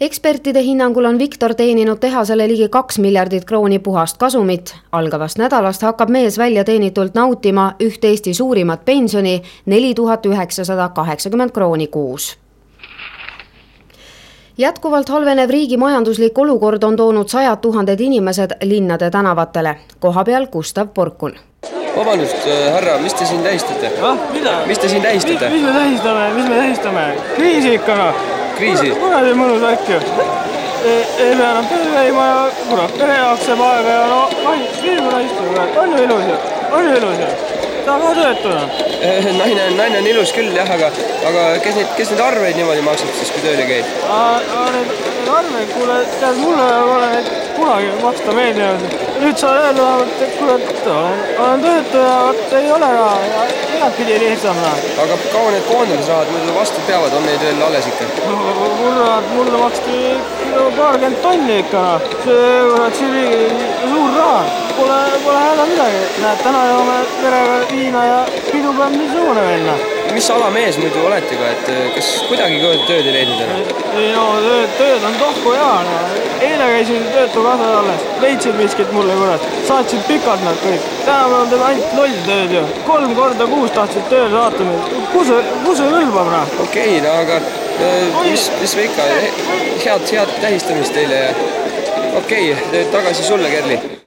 ekspertide hinnangul on Viktor teeninud tehasele ligi kaks miljardit krooni puhast kasumit. algavast nädalast hakkab mees välja teenitult nautima üht Eesti suurimat pensioni, neli tuhat üheksasada kaheksakümmend krooni kuus jätkuvalt halvenev riigi majanduslik olukord on toonud sajad tuhanded inimesed linnade tänavatele. kohapeal Gustav Porkun. vabandust, härra, mis te siin tähistate? ah, mida? mis te siin tähistate? mis me tähistame, mis me tähistame? kriisi ikka. Kriisi? kuradi mõnus värk ju. ei pea enam tööle käima ja kurat, pere jaoks jääb aega ja no kahjuks firma istuda, on ju ilus ju, on ju ilus ju ta ka töötuna. naine, naine on ilus küll jah, aga, aga kes neid, kes neid arveid niimoodi maksab siis, kui tööl ei käi? Need arveid, kuule, tead, mulle pole neid kunagi maksta meeldinud. Nüüd sa öelda vähemalt, et kuule, olen, töötaja, vot ei ole raha ja igatpidi lihtsam raha. aga kaua need koondamisrahad muidu vastu peavad, on neid veel alles ikka? kurat, mulle maksti paarkümmend tonni ikka, see kurat, see oli suur raha, pole, pole häda midagi. näed, täna joome perega viina ja pidu peab niisugune noh. mis ala mees muidu olete ka, et kas kuidagi tööd ei leidnud enam? ei no tööd, tööd on tohku hea no. eile käisin Töötukassas alles, leidsid miskit mulle kurat, saatsid pikalt nad kõik. tänapäeval teeb ainult loll tööd ju, kolm korda kuus tahtsid tööle saata mind, kus, kus hõlmab noh. okei okay,, no aga mis, mis me ikka, head, head tähistamist teile ja okei okay,, tagasi sulle, Kerli